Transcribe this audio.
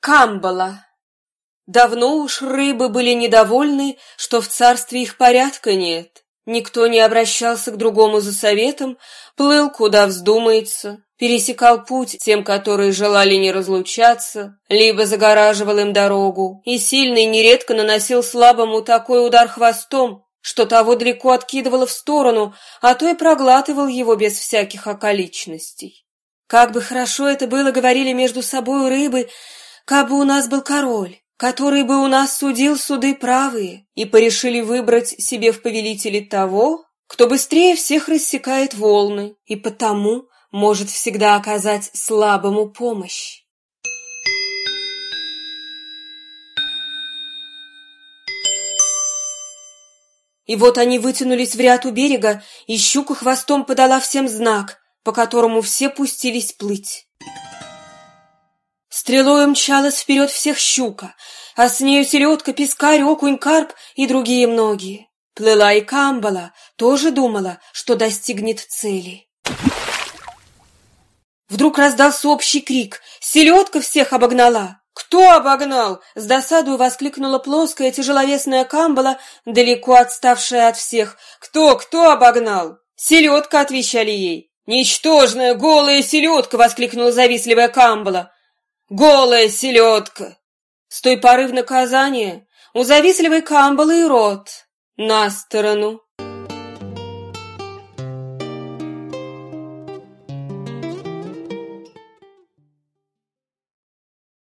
Камбала. Давно уж рыбы были недовольны, что в царстве их порядка нет. Никто не обращался к другому за советом, плыл куда вздумается, пересекал путь тем, которые желали не разлучаться, либо загораживал им дорогу, и сильный нередко наносил слабому такой удар хвостом, что того далеко откидывало в сторону, а то и проглатывал его без всяких околичностей. Как бы хорошо это было, говорили между собой рыбы, как бы у нас был король, который бы у нас судил суды правые, и порешили выбрать себе в повелители того, кто быстрее всех рассекает волны, и потому может всегда оказать слабому помощь. И вот они вытянулись в ряд у берега, и щука хвостом подала всем знак, по которому все пустились плыть. Стрелой мчалась вперед всех щука, а с нею селедка, пескарь, окунь, карп и другие многие. Плыла и камбала, тоже думала, что достигнет цели. Вдруг раздался общий крик. Селедка всех обогнала. «Кто обогнал?» — с досадой воскликнула плоская тяжеловесная камбала, далеко отставшая от всех. «Кто, кто обогнал?» «Селедка», — отвечали ей. «Ничтожная, голая селедка!» — воскликнула завистливая камбала. Голая селедка! С той поры в наказание у завистливой камбалы и рот на сторону.